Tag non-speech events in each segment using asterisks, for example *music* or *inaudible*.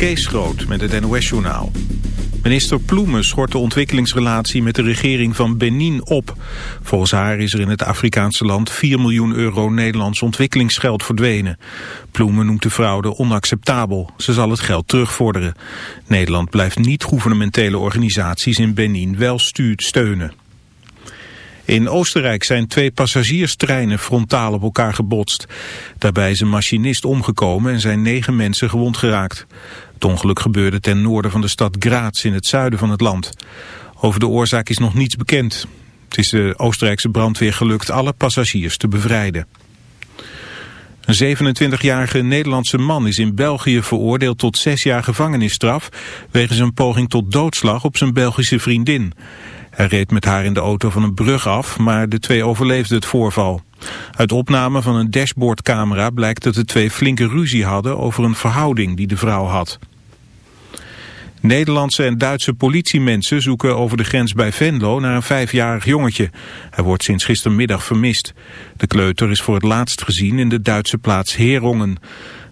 Kees Groot met het NOS-journaal. Minister Ploemen schort de ontwikkelingsrelatie met de regering van Benin op. Volgens haar is er in het Afrikaanse land 4 miljoen euro Nederlands ontwikkelingsgeld verdwenen. Ploemen noemt de fraude onacceptabel. Ze zal het geld terugvorderen. Nederland blijft niet gouvernementele organisaties in Benin wel steunen. In Oostenrijk zijn twee passagierstreinen frontaal op elkaar gebotst. Daarbij is een machinist omgekomen en zijn negen mensen gewond geraakt. Het ongeluk gebeurde ten noorden van de stad Graz in het zuiden van het land. Over de oorzaak is nog niets bekend. Het is de Oostenrijkse brandweer gelukt alle passagiers te bevrijden. Een 27-jarige Nederlandse man is in België veroordeeld tot zes jaar gevangenisstraf... wegens een poging tot doodslag op zijn Belgische vriendin. Hij reed met haar in de auto van een brug af, maar de twee overleefden het voorval. Uit opname van een dashboardcamera blijkt dat de twee flinke ruzie hadden over een verhouding die de vrouw had. Nederlandse en Duitse politiemensen zoeken over de grens bij Venlo naar een vijfjarig jongetje. Hij wordt sinds gistermiddag vermist. De kleuter is voor het laatst gezien in de Duitse plaats Herongen.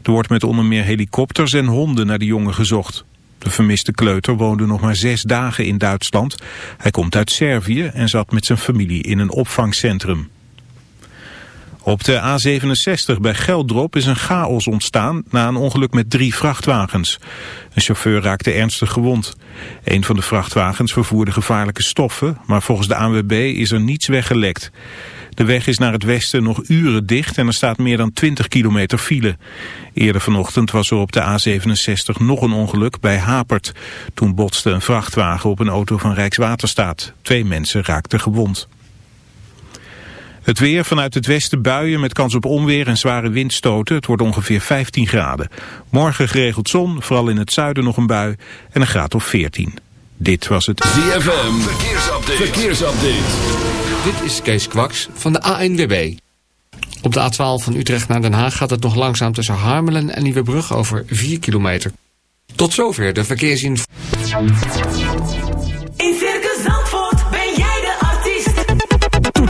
Er wordt met onder meer helikopters en honden naar de jongen gezocht. De vermiste kleuter woonde nog maar zes dagen in Duitsland. Hij komt uit Servië en zat met zijn familie in een opvangcentrum. Op de A67 bij Geldrop is een chaos ontstaan na een ongeluk met drie vrachtwagens. Een chauffeur raakte ernstig gewond. Een van de vrachtwagens vervoerde gevaarlijke stoffen, maar volgens de ANWB is er niets weggelekt. De weg is naar het westen nog uren dicht en er staat meer dan 20 kilometer file. Eerder vanochtend was er op de A67 nog een ongeluk bij Hapert. Toen botste een vrachtwagen op een auto van Rijkswaterstaat. Twee mensen raakten gewond. Het weer vanuit het westen buien met kans op onweer en zware windstoten. Het wordt ongeveer 15 graden. Morgen geregeld zon, vooral in het zuiden nog een bui en een graad of 14. Dit was het ZFM Verkeersupdate. Verkeersupdate. Dit is Kees Kwaks van de ANWB. Op de A12 van Utrecht naar Den Haag gaat het nog langzaam tussen Harmelen en Nieuwebrug over 4 kilometer. Tot zover de verkeersinformatie.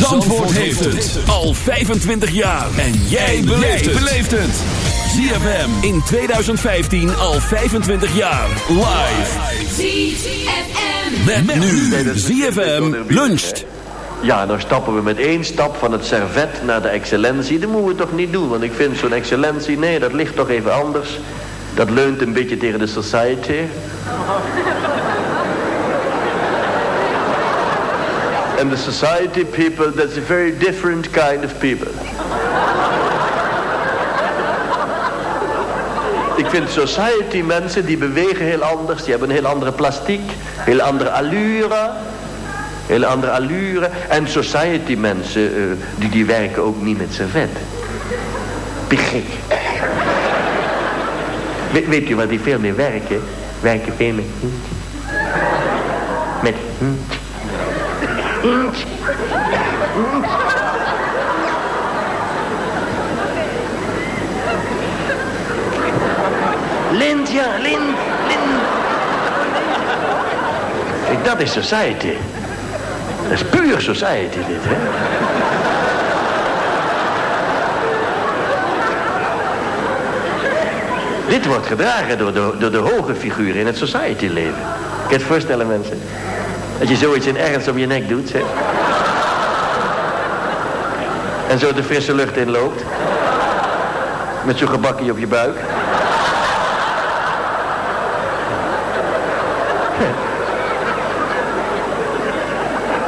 Zandvoort heeft het al 25 jaar. En jij beleeft het. ZFM in 2015 al 25 jaar. Live. ZFM. Met, nu. ZFM luncht. Ja, dan stappen we met één stap van het servet naar de excellentie. Dat moeten we toch niet doen, want ik vind zo'n excellentie, nee, dat ligt toch even anders. Dat leunt een beetje tegen de society. And the society people, that's a very different kind of people. Ik vind society mensen die bewegen heel anders, die hebben een heel andere plastiek, heel andere allure. Hele andere allure. En society mensen, eh, die, die werken ook niet met servet. Pigik. We, weet u wat die veel meer werken? Werken veel met... Met... Lint, ja, lint. Kijk, dat is society. Dat is puur society dit, hè? Dit wordt gedragen door de, de hoge figuren in het society leven. Kan je het voorstellen, mensen? Dat je zoiets in ergens om je nek doet, zeg. En zo de frisse lucht inloopt. Met zo'n gebakje op je buik.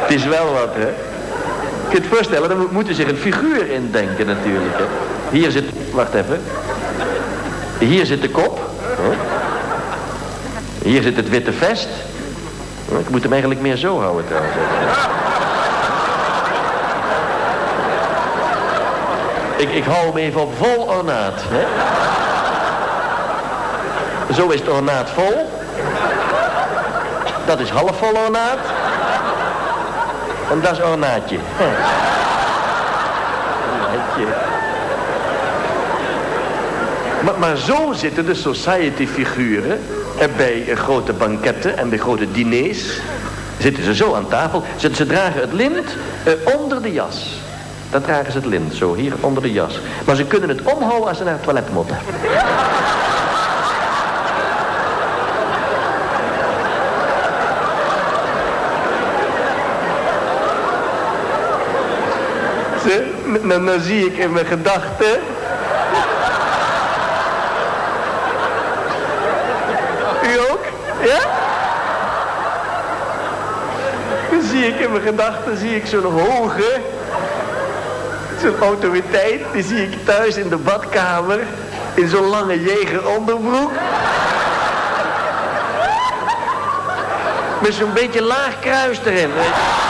Het is wel wat, hè? Je kunt je voorstellen, dan moet je zich een figuur indenken natuurlijk, hè? Hier zit, wacht even. Hier zit de kop. Hier zit het witte vest. Ik moet hem eigenlijk meer zo houden trouwens. Ik, ik hou hem even op vol ornaat. Hè? Zo is het ornaat vol. Dat is half vol ornaat. En dat is ornaatje. *laughs* Ornaatje. Maar, maar zo zitten de society figuren bij eh, grote banketten en bij grote diners. Zitten ze zo aan tafel. Ze, ze dragen het lint eh, onder de jas. Dan dragen ze het lint, zo hier onder de jas. Maar ze kunnen het omhouden als ze naar het toilet moeten. Dan, dan zie ik in mijn gedachten... U ook? Ja? Dan zie ik in mijn gedachten zie ik zo'n hoge... Zo'n autoriteit, die zie ik thuis in de badkamer... in zo'n lange jegeronderbroek. Met zo'n beetje laag kruis erin. weet je.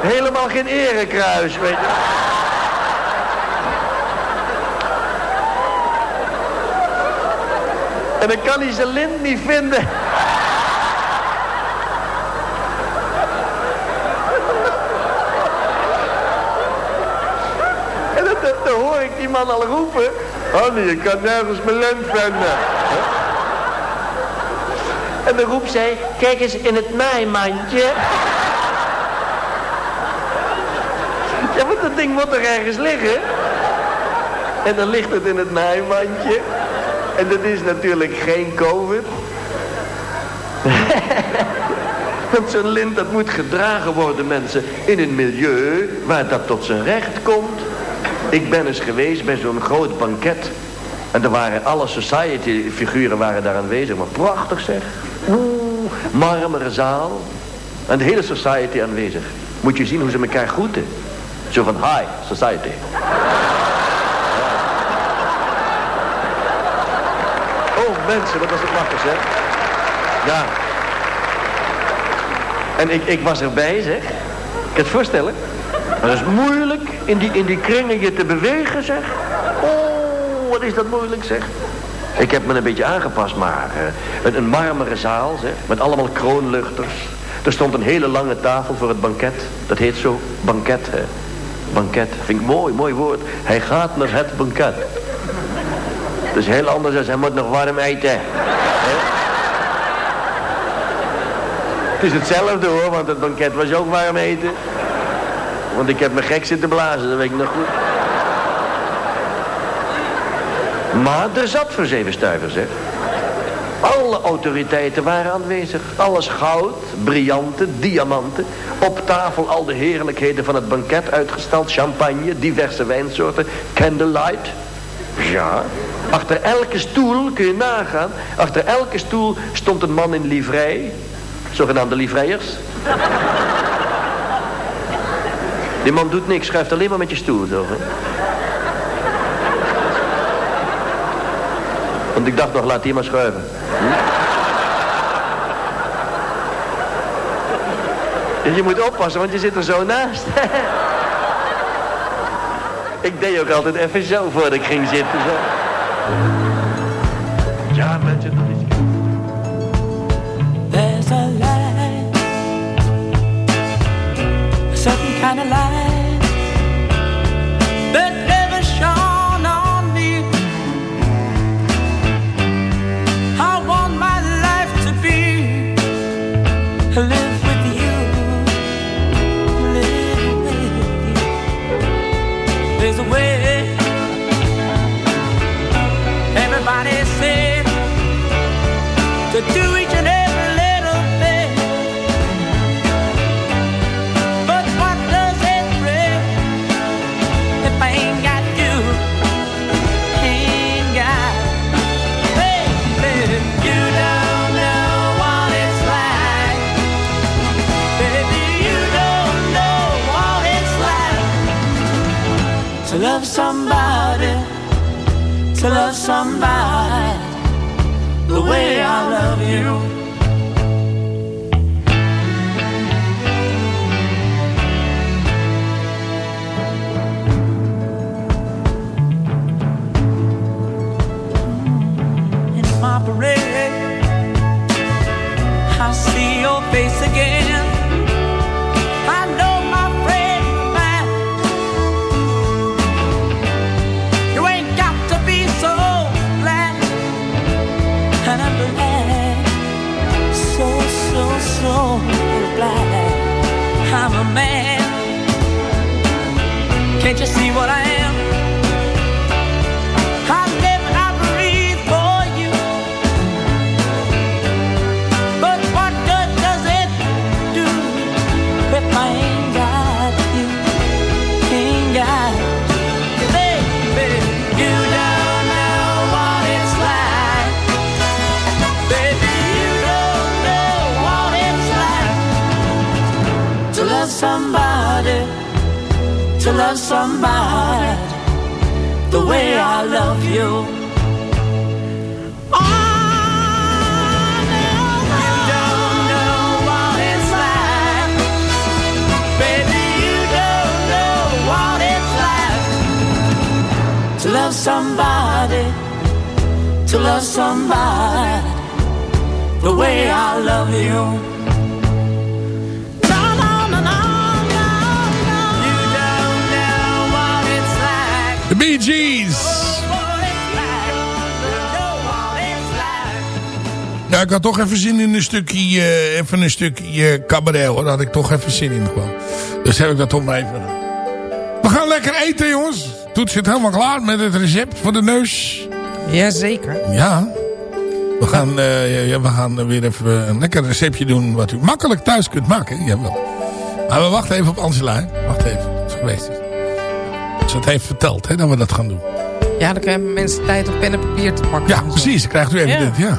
Helemaal geen erekruis, weet je. En dan kan hij zijn lint niet vinden. En dan, hoor ik die man al roepen. Annie, ik kan nergens mijn lint vinden. En dan roept zij, kijk eens in het naaimandje. Ja, want dat ding moet er ergens liggen. En dan ligt het in het naaimandje. En dat is natuurlijk geen COVID. *laughs* Want zo'n lint, dat moet gedragen worden, mensen, in een milieu waar dat tot zijn recht komt. Ik ben eens geweest bij zo'n groot banket. En er waren alle society-figuren waren daar aanwezig. Maar prachtig zeg. Oeh, marmeren zaal. En de hele society aanwezig. Moet je zien hoe ze elkaar groeten. Zo van, hi, society. Mensen, wat was het lachen, zeg. Ja. En ik, ik was erbij, zeg. Ik kan het voorstellen. Maar dat is moeilijk in die, in die kringen je te bewegen, zeg. Oh, wat is dat moeilijk, zeg. Ik heb me een beetje aangepast, maar eh, een, een marmeren zaal, zeg. Met allemaal kroonluchters. Er stond een hele lange tafel voor het banket. Dat heet zo, banket, hè. Banket, vind ik mooi, mooi woord. Hij gaat naar het banket. Dat is heel anders dan hij moet nog warm eten. Het is hetzelfde hoor, want het banket was ook warm eten. Want ik heb me gek zitten blazen, dat weet ik nog goed. Maar er zat voor zeven stuivers, hè. Alle autoriteiten waren aanwezig. Alles goud, brillanten, diamanten. Op tafel al de heerlijkheden van het banket uitgestald. Champagne, diverse wijnsoorten, candlelight. Ja, achter elke stoel, kun je nagaan... achter elke stoel stond een man in livrei. Zogenaamde livreiers. Die man doet niks, schuift alleen maar met je stoel. Hè? Want ik dacht nog, laat die maar schuiven. Hm? Je moet oppassen, want je zit er zo naast. *laughs* ik deed ook altijd even zo voordat ik ging zitten. Zo. Somebody ik had toch even zin in een stukje, eh, even een stukje eh, cabaret hoor. Daar had ik toch even zin in gewoon. Dus heb ik dat toch maar even gedaan. We gaan lekker eten jongens. Toet zit helemaal klaar met het recept voor de neus. Jazeker. Ja. We gaan, eh, ja, we gaan weer even een lekker receptje doen wat u makkelijk thuis kunt maken. Jawel. Maar we wachten even op Angela. hè. Wacht even. Het is geweest. Ze het heeft verteld hè, dat we dat gaan doen. Ja, dan krijgen mensen tijd om pen en papier te pakken. Ja, precies. Dan krijgt u even Ja. dit. Ja.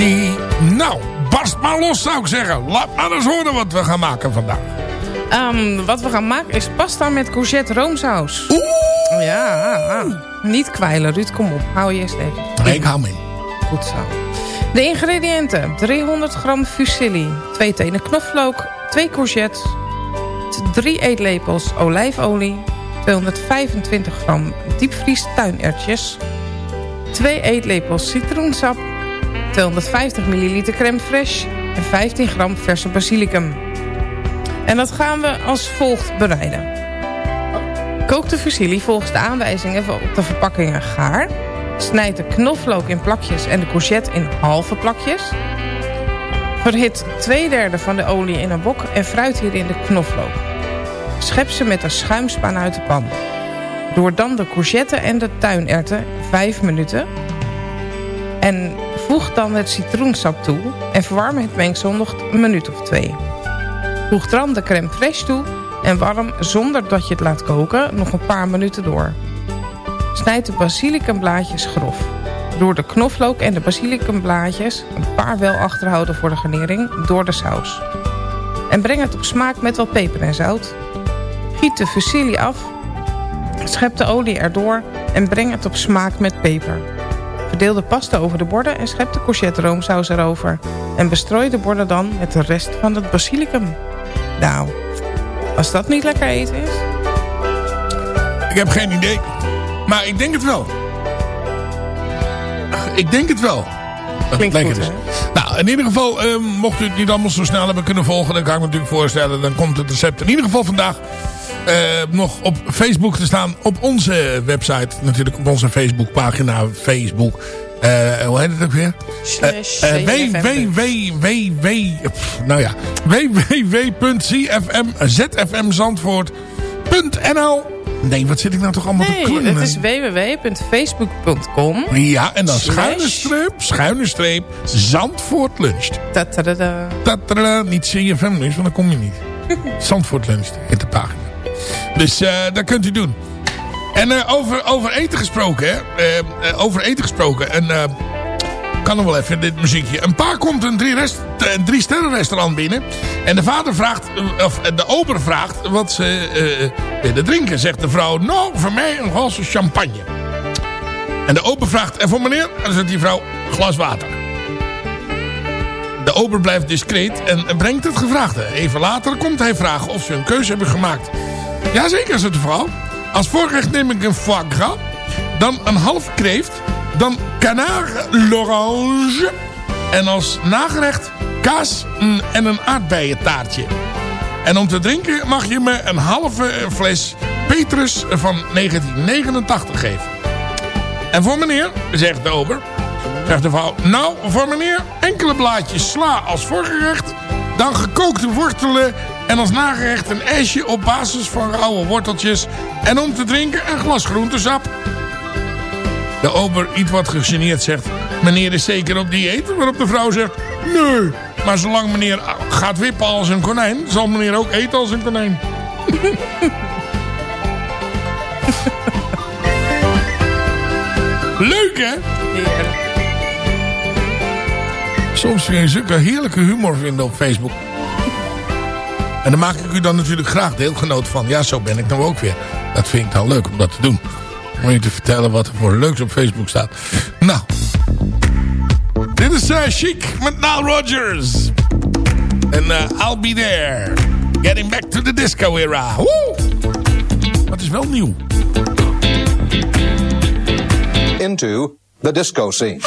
Die. Nou, barst maar los zou ik zeggen. Laat maar eens horen wat we gaan maken vandaag. Ehm, wat we gaan maken is pasta met courgette roomsaus. Oeh! Ja, ah, niet kwijlen. Ruud, kom op. Hou je eerst even. Nee, ik hou me in. Goed zo. De ingrediënten. 300 gram fusilli. 2 tenen knoflook. 2 courgettes. 3 eetlepels olijfolie. 225 gram diepvries tuinertjes. 2 eetlepels citroensap. 250 milliliter crème fraîche. En 15 gram verse basilicum. En dat gaan we als volgt bereiden. Kook de fusilli volgens de aanwijzingen op de verpakkingen gaar. Snijd de knoflook in plakjes en de courgette in halve plakjes. Verhit twee derde van de olie in een wok en fruit hierin de knoflook. Schep ze met een schuimspaan uit de pan. Door dan de courgette en de tuinerwten 5 minuten. En voeg dan het citroensap toe en verwarm het mengsel nog een minuut of twee. Voeg dan de crème fraîche toe en warm zonder dat je het laat koken nog een paar minuten door. Snijd de basilicumblaadjes grof. Door de knoflook en de basilicumblaadjes, een paar wel achterhouden voor de garnering, door de saus. En breng het op smaak met wat peper en zout. Giet de fusilli af, schep de olie erdoor en breng het op smaak met peper. Verdeel de pasta over de borden en schep de courgette roomsaus erover. En bestrooi de borden dan met de rest van het basilicum. Nou, als dat niet lekker eten is... Ik heb geen idee. Maar ik denk het wel. Ik denk het wel. Klinkt lekker goed, is. Nou, in ieder geval, eh, mocht u het niet allemaal zo snel hebben kunnen volgen... dan kan ik me natuurlijk voorstellen, dan komt het recept in ieder geval vandaag... eh, nog op Facebook te staan. Op onze website, natuurlijk op onze Facebookpagina. Facebook. eh, hoe heet het ook weer? Www. Nou ja. www.zfmzfmzandvoort.nl Nee, wat zit ik nou toch allemaal te Nee, klungelen? het is www.facebook.com. Ja, en dan schuine streep, schuine streep, Zandvoort luncht. Tatada. Tatada, niet CFM lunch, want dan kom je niet. *laughs* Zandvoort luncht, heet de pagina. Dus eh dat kunt u doen. En eh, over, over eten gesproken, hè. Eh, over eten gesproken. En kan nog wel even dit muziekje. Een paar komt een drie, rest, drie sterren restaurant binnen. En de vader vraagt, of de ober vraagt wat ze willen drinken. Zegt de vrouw, nou voor mij een glas champagne. En de ober vraagt, en voor meneer? En dan zegt die vrouw, glas water. De ober blijft discreet en brengt het gevraagde. Even later komt hij vragen of ze een keuze hebben gemaakt. Jazeker, zegt de vrouw. Als voorgerecht neem ik een foie gras. Dan een half kreeft. Dan canard l'orange. En als nagerecht kaas mm, en een aardbeientaartje. En om te drinken mag je me een halve fles Petrus van 1989 geven. En voor meneer, zegt de ober, zegt de vrouw... Nou, voor meneer, enkele blaadjes sla als voorgerecht... dan gekookte wortelen en als nagerecht een ijsje op basis van rauwe worteltjes... en om te drinken een glas groentesap. De ober, iets wat gegeneerd, zegt... Meneer is zeker op dieet, waarop de vrouw zegt... Nee, maar zolang meneer gaat wippen als een konijn... zal meneer ook eten als een konijn. *laughs* Leuk, hè? Heerlijk. Soms je zulke heerlijke humor vinden op Facebook. En daar maak ik u dan natuurlijk graag deelgenoot van. Ja, zo ben ik nou ook weer. Dat vind ik dan leuk om dat te doen. Om je te vertellen wat er voor leuks op Facebook staat. Nou. Dit is uh, Chic met Nile Rodgers. En uh, I'll be there. Getting back to the disco era. Woe! Dat is wel nieuw. into the disco scene.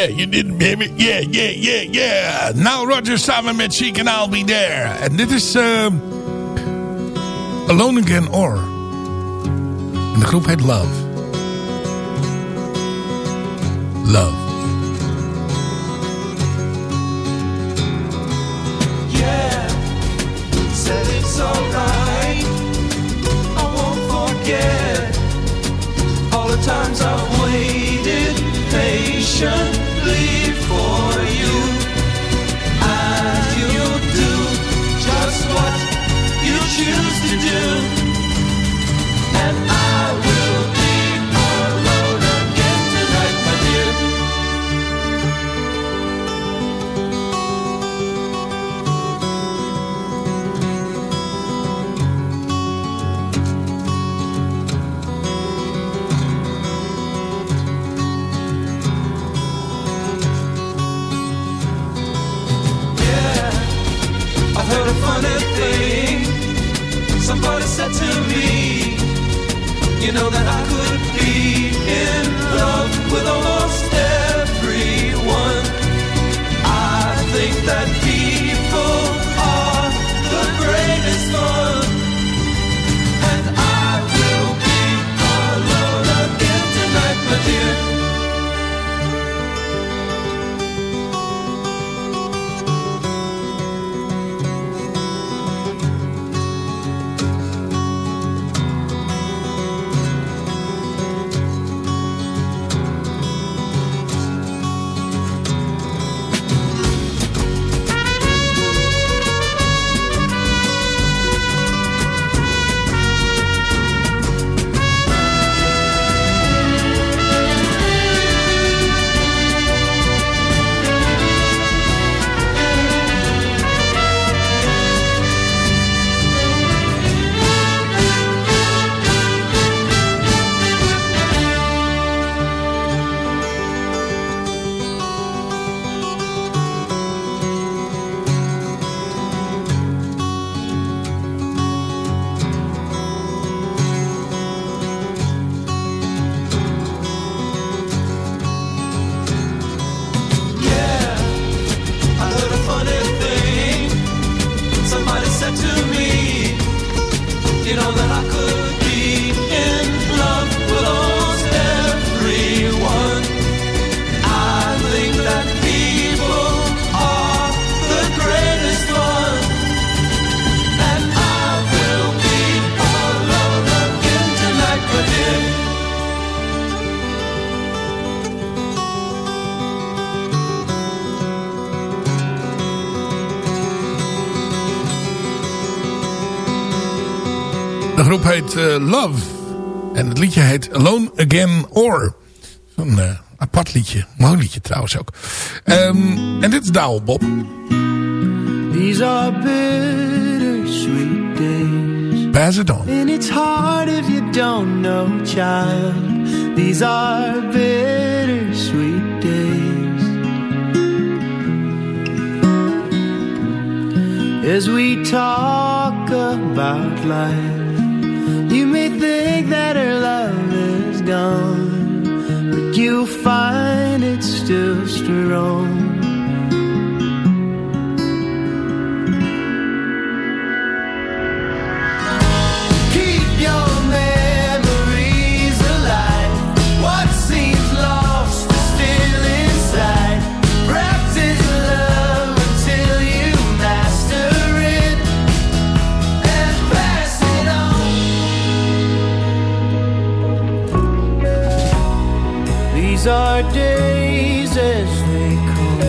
Yeah, you didn't, baby. Yeah, yeah, yeah, yeah. Now Roger samen met Chic and I'll Be There. En dit is uh, Alone Again Or. En de groep heet Love. Love. Yeah, said it's alright. I won't forget all the times I've waited patiently do. You know that I could be in love with a everyone. Heet eh, Love. En het liedje heet Alone Again Or. Zo'n eh, apart liedje. Mooi liedje trouwens ook. Ehm, en dit is Douwe Bob. These are bittersweet days. Pass it on. And it's hard if you don't know, child. These are bittersweet days. As we talk about life, you may think that her love is gone, but you'll find it's still strong. These are days as they come,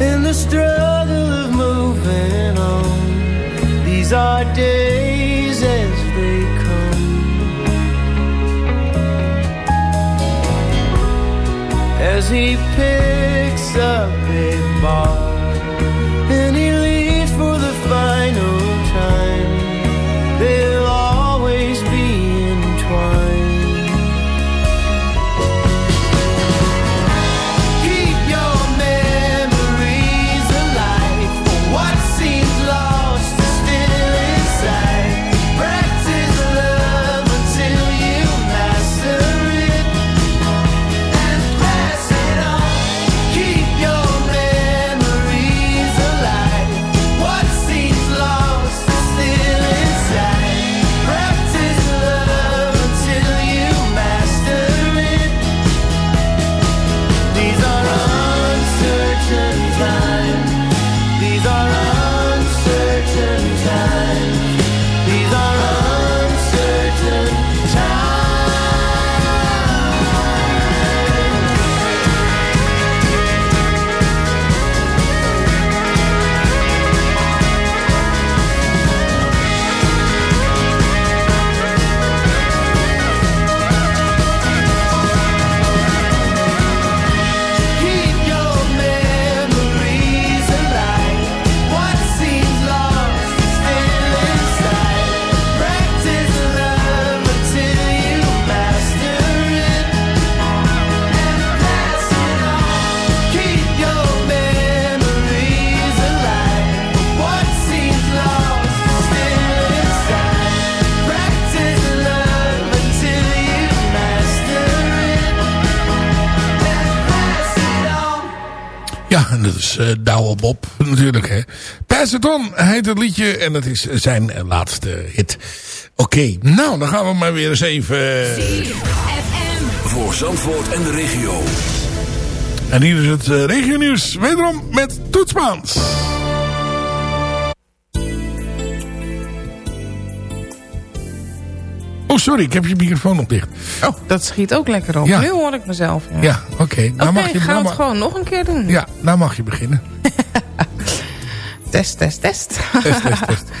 in the struggle of moving on. These are days as they come. As he picks up a bar eh Bob natuurlijk. Hè. Pass It On heet het liedje en dat is zijn eh, laatste hit. Oké, nou dan gaan we maar weer eens even... eh, Voor Zandvoort en de regio. En hier is het uh, regionieuws. Wederom met Toetsmaans. Sorry, ik heb je microfoon nog dicht. Oh, dat schiet ook lekker op. Ja. Nu hoor ik mezelf. Ja, Ja, oké. Nou Oké, mag je gaan we nou het ma- gewoon nog een keer doen. Ja, nou mag je beginnen. *laughs* Test, test, test. Test, test, test. *laughs*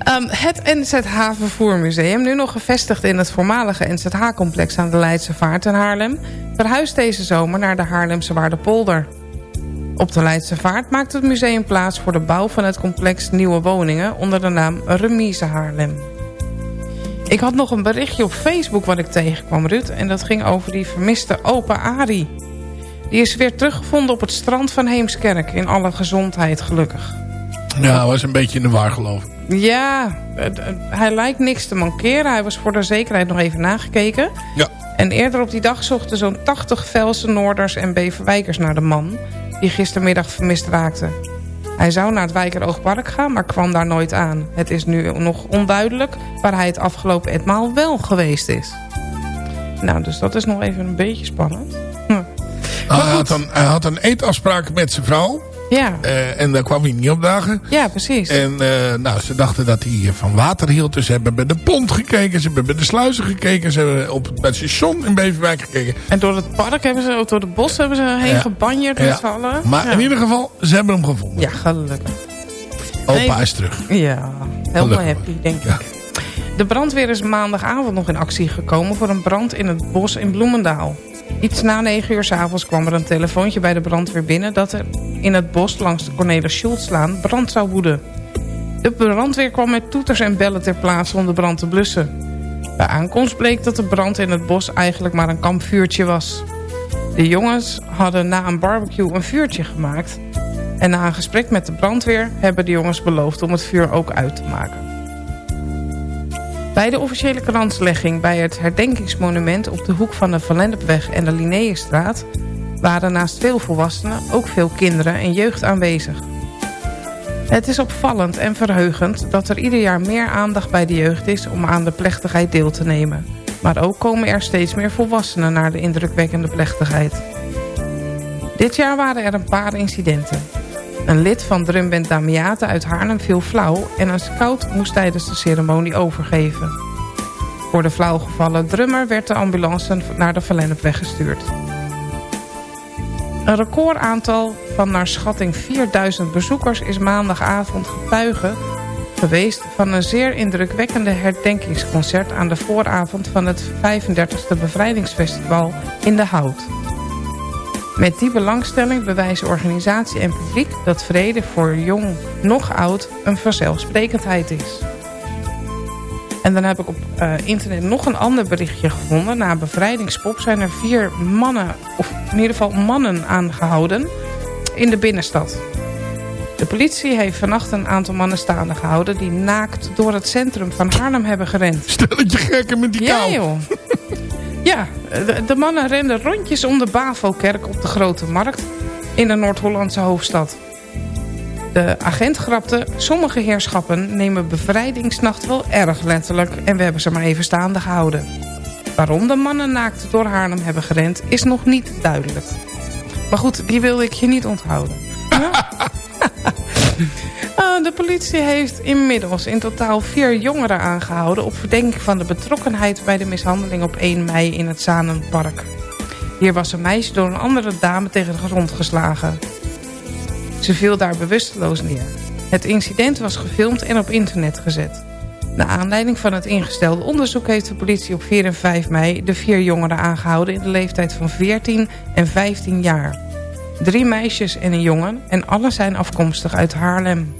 Ehm, het NZH Vervoermuseum, nu nog gevestigd in het voormalige NZH-complex aan de Leidse Vaart in Haarlem, verhuist deze zomer naar de Haarlemse Waardepolder. Op de Leidse Vaart maakt het museum plaats voor de bouw van het complex nieuwe woningen onder de naam Remise Haarlem. Ik had nog een berichtje op Facebook wat ik tegenkwam, Ruud, en dat ging over die vermiste opa Ari. Die is weer teruggevonden op het strand van Heemskerk, in alle gezondheid gelukkig. Ja, hij was een beetje in de war geloof ik. Ja, het- het- hij lijkt niks te mankeren. Hij was voor de zekerheid nog even nagekeken. Ja. En eerder op die dag zochten zo'n 80 Velse Noorders en Beverwijkers naar de man... die gistermiddag vermist raakte. Hij zou naar het Wijkeroogpark gaan, maar kwam daar nooit aan. Het is nu nog onduidelijk waar hij het afgelopen etmaal wel geweest is. Nou, dus dat is nog even een beetje spannend. Hm. Nou, hij, had een, hij had een eetafspraak met zijn vrouw. Ja, eh, en daar kwam hij niet op dagen. ja precies. En eh, nou, ze dachten dat hij van water hield. Dus ze hebben bij de pont gekeken. Ze hebben bij de sluizen gekeken. Ze hebben op, het station in Beverwijk gekeken. En door het park hebben ze, door de bos hebben ze heen Ja. gebanjeerd met Ja. allen. Maar Ja. in ieder geval, ze hebben hem gevonden. Ja, gelukkig. Opa Nee. is terug. Ja, helemaal happy, denk ik. De brandweer is maandagavond nog in actie gekomen... voor een brand in het bos in Bloemendaal. Iets na 9 uur s avonds kwam er een telefoontje bij de brandweer binnen... dat er in het bos langs de Cornelis Schultzlaan brand zou woeden. De brandweer kwam met toeters en bellen ter plaatse om de brand te blussen. Bij aankomst bleek dat de brand in het bos eigenlijk maar een kampvuurtje was. De jongens hadden na een barbecue een vuurtje gemaakt... En na een gesprek met de brandweer hebben de jongens beloofd om het vuur ook uit te maken. Bij de officiële kranslegging bij het herdenkingsmonument op de hoek van de Van Lennepweg en de Linnaeusstraat waren naast veel volwassenen ook veel kinderen en jeugd aanwezig. Het is opvallend en verheugend dat er ieder jaar meer aandacht bij de jeugd is om aan de plechtigheid deel te nemen. Maar ook komen er steeds meer volwassenen naar de indrukwekkende plechtigheid. Dit jaar waren er een paar incidenten. Een lid van drumband Damiate uit Haarlem viel flauw... en een scout moest tijdens de ceremonie overgeven. Voor de flauwgevallen drummer werd de ambulance naar de Verlennepweg gestuurd. Een recordaantal van naar schatting 4000 bezoekers... is maandagavond getuige geweest van een zeer indrukwekkende herdenkingsconcert... aan de vooravond van het 35e Bevrijdingsfestival in De Hout. Met die belangstelling bewijzen organisatie en publiek dat vrede voor jong nog oud een vanzelfsprekendheid is. En dan heb ik op eh, internet nog een ander berichtje gevonden. Na een bevrijdingspop zijn er vier mannen, of in ieder geval mannen aangehouden in de binnenstad. De politie heeft vannacht een aantal mannen staande gehouden... die naakt door het centrum van Haarlem hebben gerend. Stelletje gekken met die Ja, kou. joh. *laughs* Ja, de, de mannen renden rondjes om de Bavo-kerk op de Grote Markt in de Noord-Hollandse hoofdstad. De agent grapte, sommige heerschappen nemen bevrijdingsnacht wel erg letterlijk en we hebben ze maar even staande gehouden. Waarom de mannen naakt door Haarlem hebben gerend is nog niet duidelijk. Maar goed, die wilde ik je niet onthouden. *laughs* Ah, de politie heeft inmiddels in totaal vier jongeren aangehouden... op verdenking van de betrokkenheid bij de mishandeling op 1 mei in het Zanenpark. Hier was een meisje door een andere dame tegen de grond geslagen. Ze viel daar bewusteloos neer. Het incident was gefilmd en op internet gezet. Naar aanleiding van het ingestelde onderzoek heeft de politie op 4 en 5 mei... de vier jongeren aangehouden in de leeftijd van 14 en 15 jaar. Drie meisjes en een jongen en alle zijn afkomstig uit Haarlem.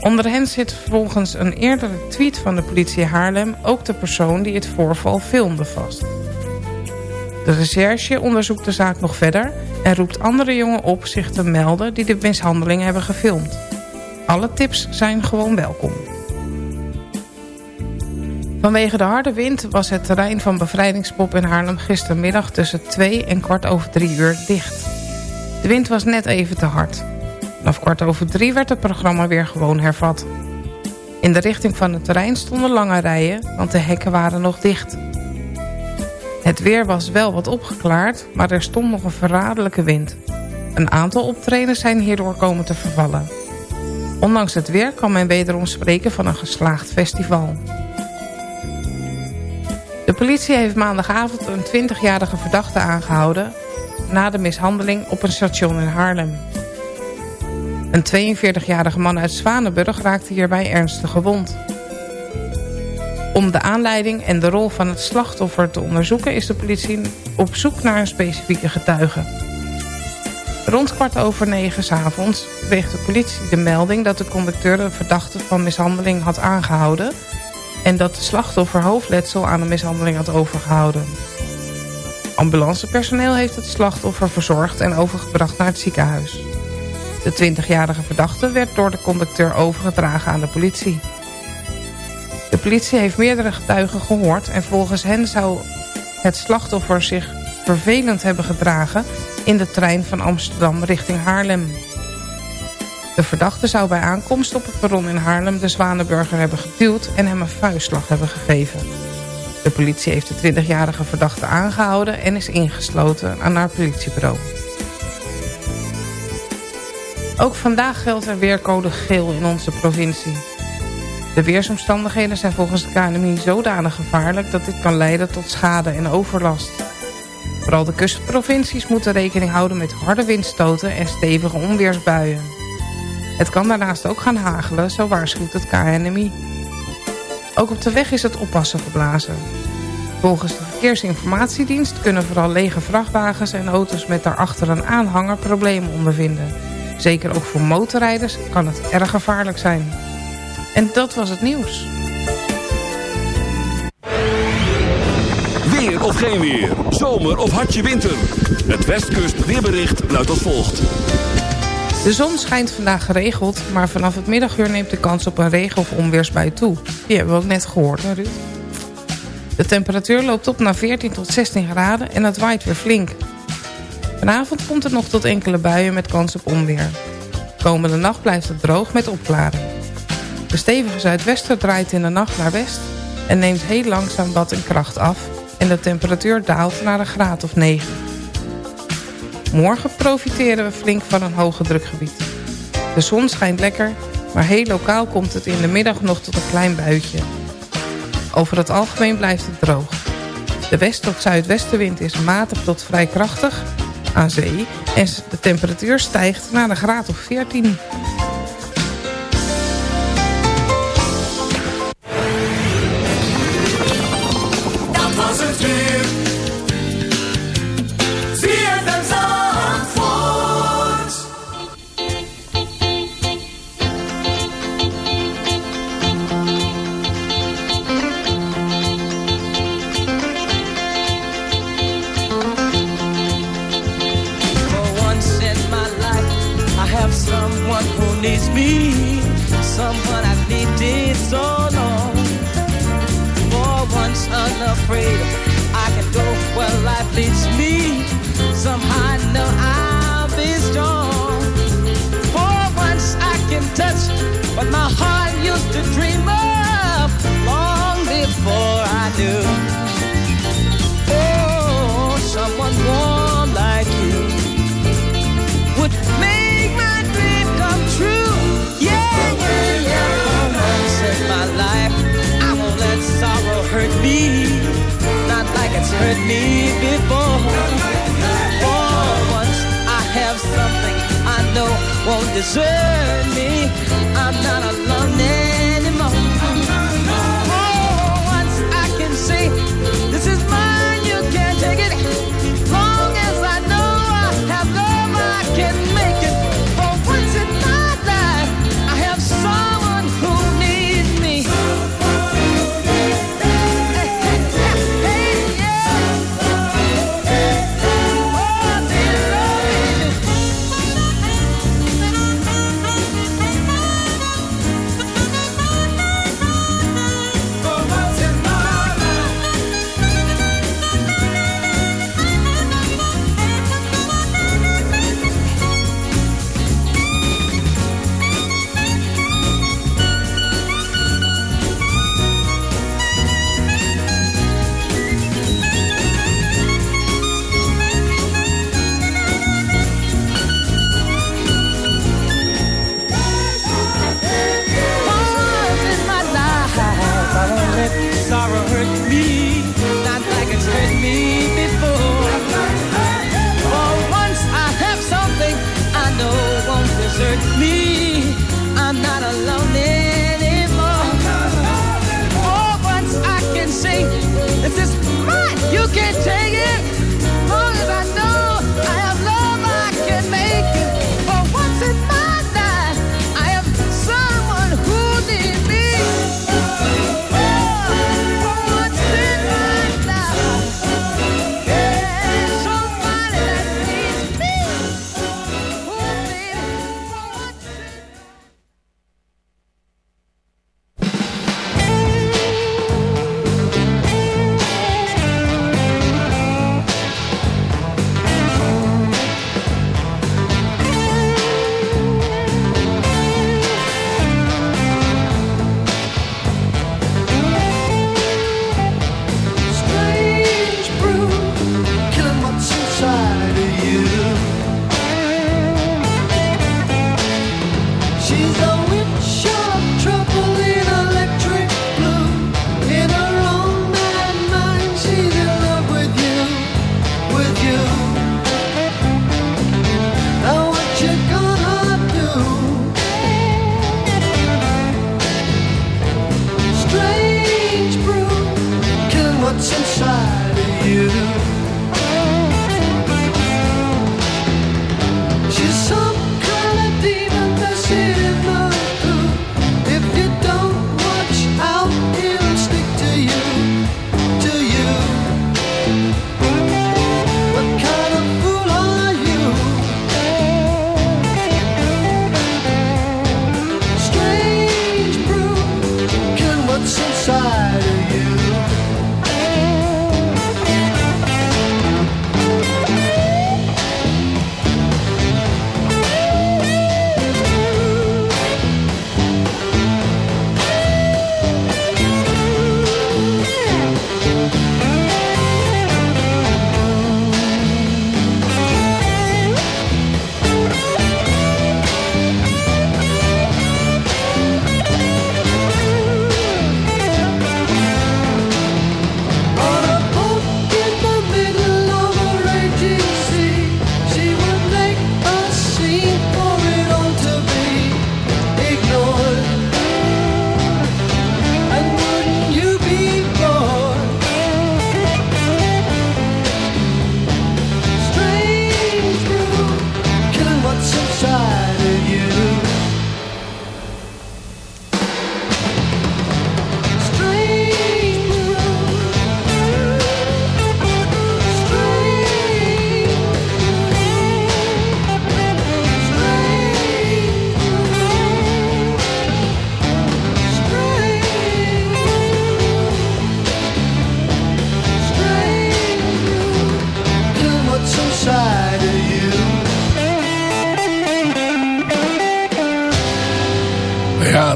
Onder hen zit volgens een eerdere tweet van de politie Haarlem... ook de persoon die het voorval filmde vast. De recherche onderzoekt de zaak nog verder... en roept andere jongen op zich te melden die de mishandeling hebben gefilmd. Alle tips zijn gewoon welkom. Vanwege de harde wind was het terrein van Bevrijdingspop in Haarlem gistermiddag tussen 2 en kwart over 3 uur dicht. De wind was net even te hard. Vanaf kwart over drie werd het programma weer gewoon hervat. In de richting van het terrein stonden lange rijen, want de hekken waren nog dicht. Het weer was wel wat opgeklaard, maar er stond nog een verraderlijke wind. Een aantal optredens zijn hierdoor komen te vervallen. Ondanks het weer kan men wederom spreken van een geslaagd festival. De politie heeft maandagavond een 20-jarige verdachte aangehouden... na de mishandeling op een station in Haarlem. Een 42-jarige man uit Zwanenburg raakte hierbij ernstig gewond. Om de aanleiding en de rol van het slachtoffer te onderzoeken... is de politie op zoek naar een specifieke getuige. Rond kwart over negen s'avonds kreeg de politie de melding... dat de conducteur een verdachte van mishandeling had aangehouden... en dat de slachtoffer hoofdletsel aan de mishandeling had overgehouden. Ambulancepersoneel heeft het slachtoffer verzorgd en overgebracht naar het ziekenhuis. De 20-jarige verdachte werd door de conducteur overgedragen aan de politie. De politie heeft meerdere getuigen gehoord... en volgens hen zou het slachtoffer zich vervelend hebben gedragen... in de trein van Amsterdam richting Haarlem. De verdachte zou bij aankomst op het perron in Haarlem... de Zwanenburger hebben geduwd en hem een vuistslag hebben gegeven. De politie heeft de 20-jarige verdachte aangehouden... en is ingesloten aan haar politiebureau. Ook vandaag geldt er weercode geel in onze provincie. De weersomstandigheden zijn volgens de KNMI zodanig gevaarlijk... dat dit kan leiden tot schade en overlast. Vooral de kustprovincies moeten rekening houden met harde windstoten... en stevige onweersbuien. Het kan daarnaast ook gaan hagelen, zo waarschuwt het KNMI. Ook op de weg is het oppassen geblazen. Volgens de Verkeersinformatiedienst kunnen vooral lege vrachtwagens en auto's met daarachter een aanhanger problemen ondervinden. Zeker ook voor motorrijders kan het erg gevaarlijk zijn. En dat was het nieuws. Weer of geen weer. Zomer of hartje winter. Het Westkust weerbericht luidt als volgt. De zon schijnt vandaag geregeld, maar vanaf het middaguur neemt de kans op een regen- of onweersbui toe. Die hebben we ook net gehoord, hè Ruud? De temperatuur loopt op naar 14 tot 16 graden en het waait weer flink. Vanavond komt het nog tot enkele buien met kans op onweer. Komende nacht blijft het droog met opklaring. De stevige zuidwester draait in de nacht naar west... en neemt heel langzaam wat in kracht af... en de temperatuur daalt naar een graad of 9. Morgen profiteren we flink van een hoge drukgebied. De zon schijnt lekker, maar heel lokaal komt het in de middag nog tot een klein buitje. Over het algemeen blijft het droog. De west- tot zuidwestenwind is matig tot vrij krachtig aan zee... en de temperatuur stijgt naar een graad of 14.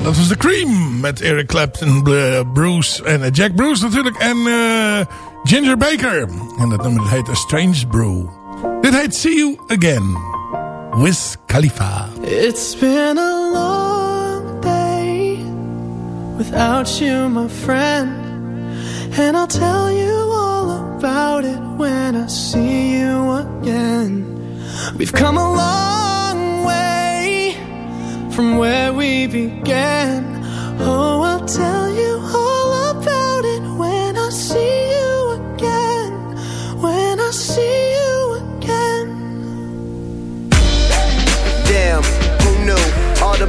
Dat was The Cream met Eric Clapton, Bruce en eh, Jack Bruce natuurlijk. En eh, Ginger Baker. En dat nummer heet A Strange Brew. Dit heet See You Again. Wiz Khalifa. It's been a long day without you, my friend. And I'll tell you all about it when I see you again. We've come a long way from where we began. Oh, I'll tell you all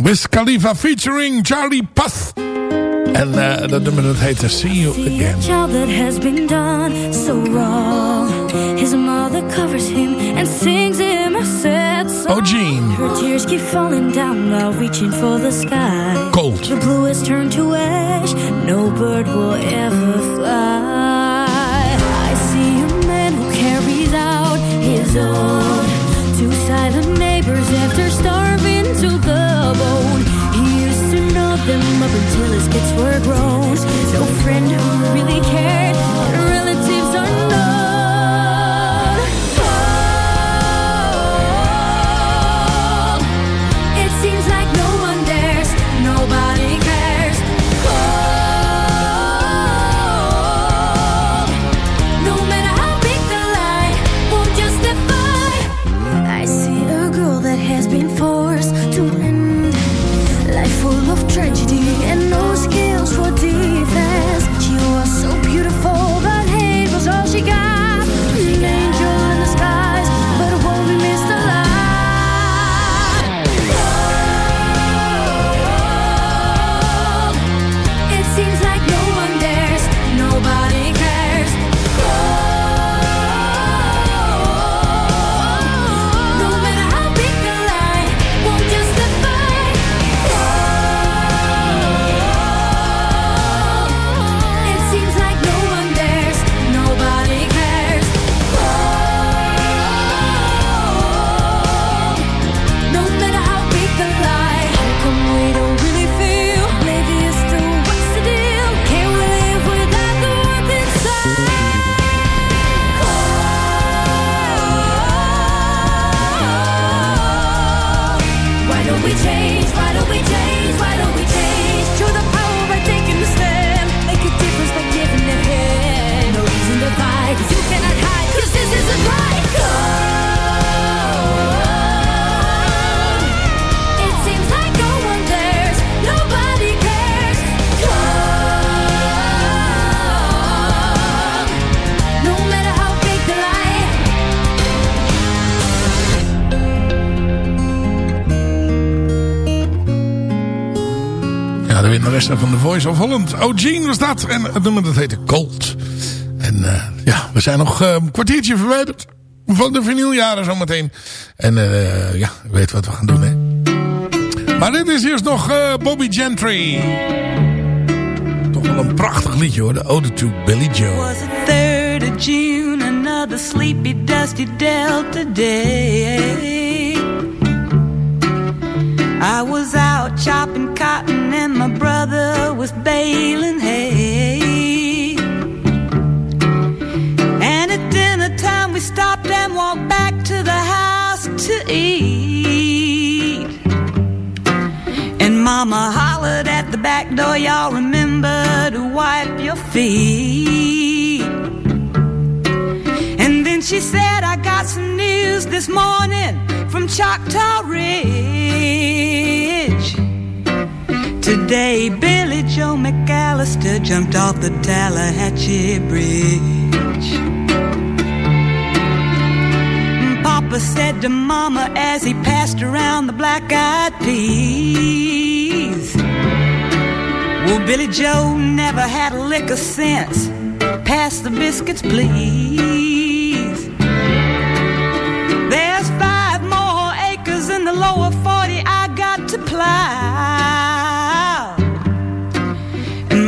Wiz Khalifa featuring Charlie Puth. En eh, dat nummer dat heet See You Again. child that has been done so wrong. His mother covers him and sings him a sad song. Oh, Gene. Her tears keep falling down while reaching for the sky. Cold. The blue has turned to ash. No bird will ever fly. I see a man who carries out his own. Two silent neighbors after to the bone. He used to know them up until his kids were grown. No friend who really cared. Voice of Holland. Oh, Gene was dat. En het nummer dat heette Cold. En eh, ja, we zijn nog eh, een kwartiertje verwijderd van de vinyljaren zometeen. En eh, ja, weet wat we gaan doen, hè. Maar dit is eerst nog Bobby Gentry. Toch wel een prachtig liedje, hoor. De Ode to Billy Joe. was the 3rd of June, another sleepy, dusty Delta day. I was out chopping cotton and my brother was baling hay. And at dinner time, we stopped and walked back to the house to eat. And Mama hollered at the back door, y'all remember to wipe your feet. And then she said, I got some news this morning from Choctaw Ridge. Today, Billy Joe McAllister jumped off the Tallahatchie Bridge. Papa said to Mama as he passed around the black-eyed peas. Well, Billy Joe never had a lick of sense. Pass the biscuits, please. There's five more acres in the lower 40 I got to plow.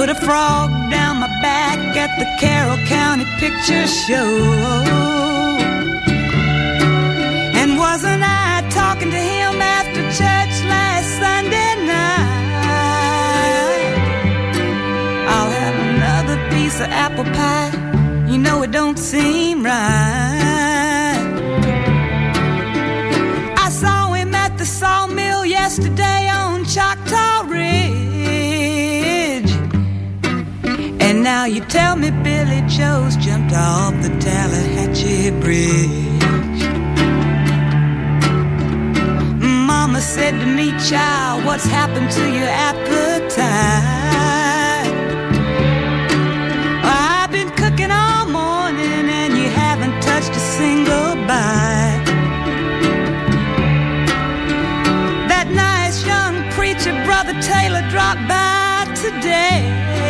put a frog down my back at the Carroll County Picture Show. And wasn't I talking to him after church last Sunday night? I'll have another piece of apple pie. You know it don't seem right. I saw him at the sawmill yesterday now you tell me Billy Joe's jumped off the Tallahatchie Bridge. Mama said to me, child, what's happened to your appetite? I've been cooking all morning and you haven't touched a single bite. That nice young preacher, Brother Taylor, dropped by today.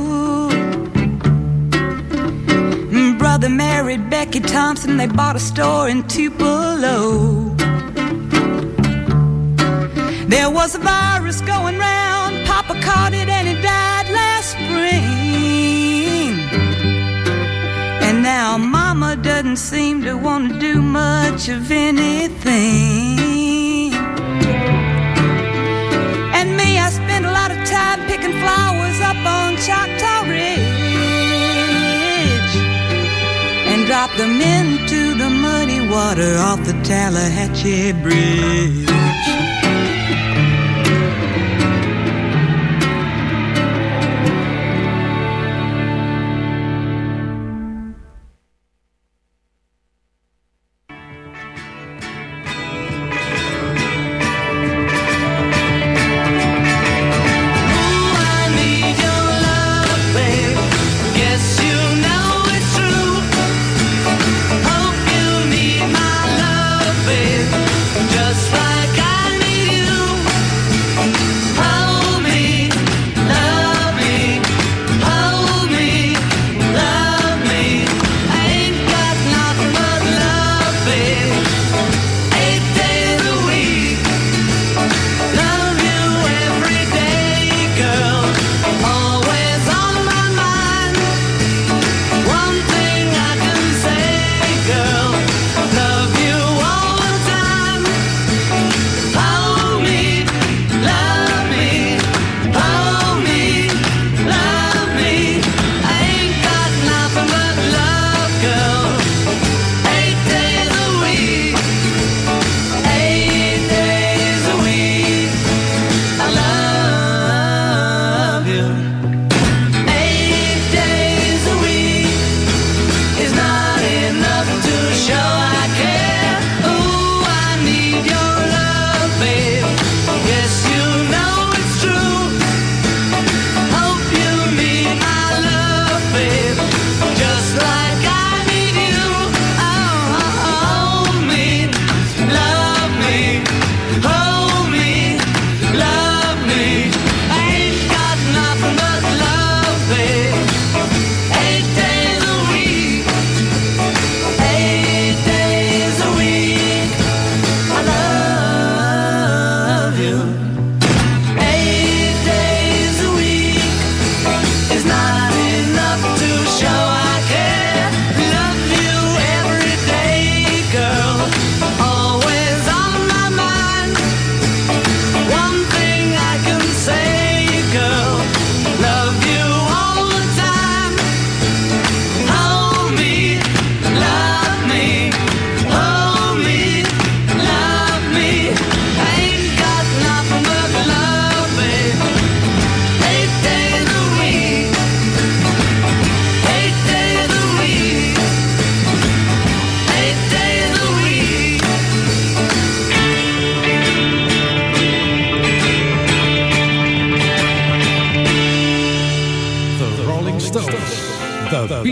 Brother married Becky Thompson, they bought a store in Tupelo. There was a virus going round, Papa caught it and he died last spring. And now Mama doesn't seem to want to do much of anything. And me, I spend a lot of time picking flowers up on Choctaw Ridge and drop them into the muddy water off the Tallahatchie Bridge.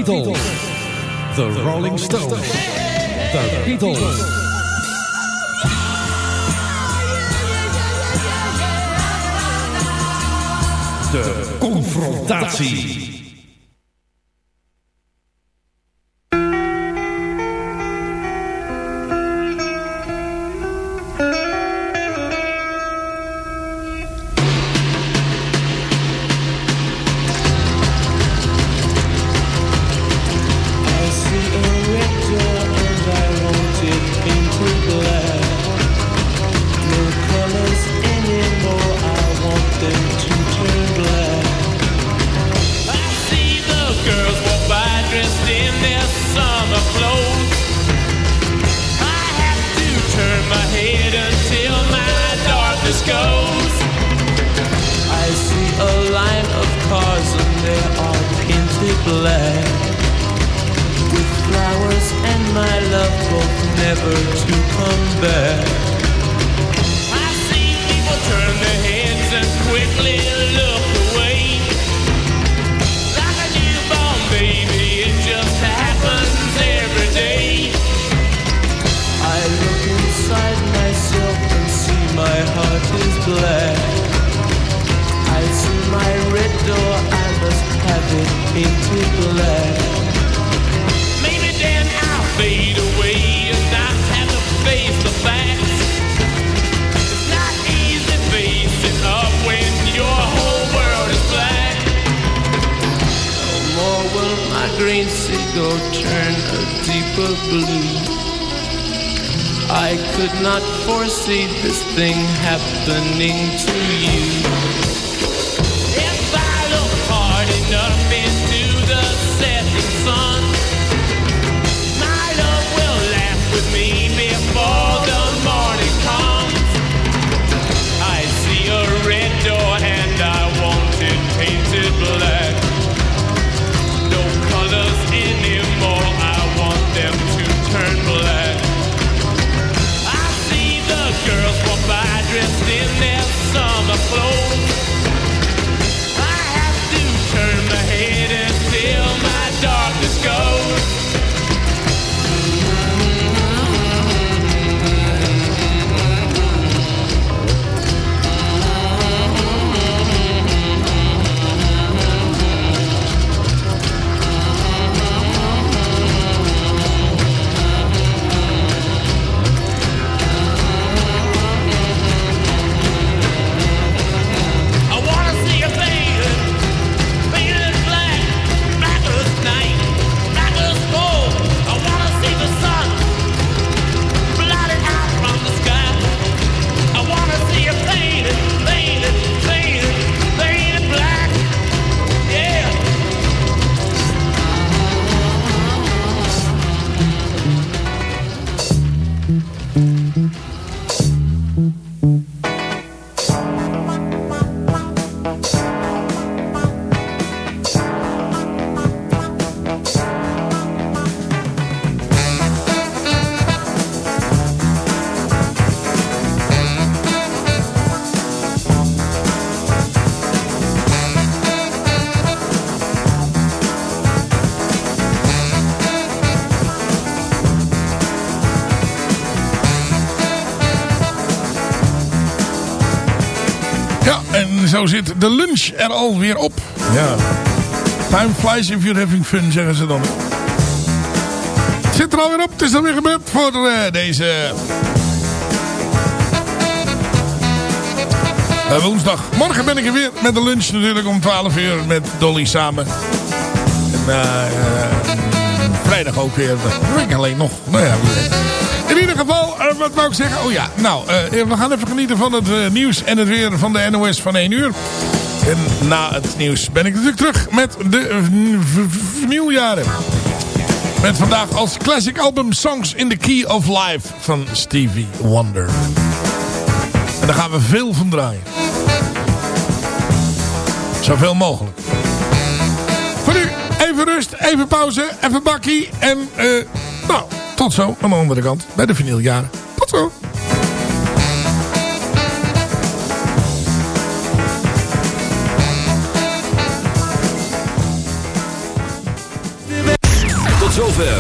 The Rolling Stones. The Beatles. De confrontatie. Blue. I could not foresee this thing happening to you. If I look hard enough de lunch er alweer op. Ja. Time flies if you're having fun, zeggen ze dan. Het zit er alweer op. Het is alweer gebeurd voor eh, deze... eh, woensdag. Morgen ben ik er weer met de lunch natuurlijk om 12 uur met Dolly samen. En eh, vrijdag ook weer. Dat weet ik alleen nog. Nou ja. In ieder geval, wat wou ik zeggen? Oh ja, nou, we gaan even genieten van het nieuws en het weer van de NOS van 1 uur. En na het nieuws ben ik natuurlijk terug met de vernieuwjaren. Met vandaag als classic album Songs in the Key of Life van Stevie Wonder. En daar gaan we veel van draaien. Zoveel mogelijk. Voor nu, even rust, even pauze, even bakkie. En eh, nou, tot zo aan de andere kant bij de vinyljaren. Tot zo.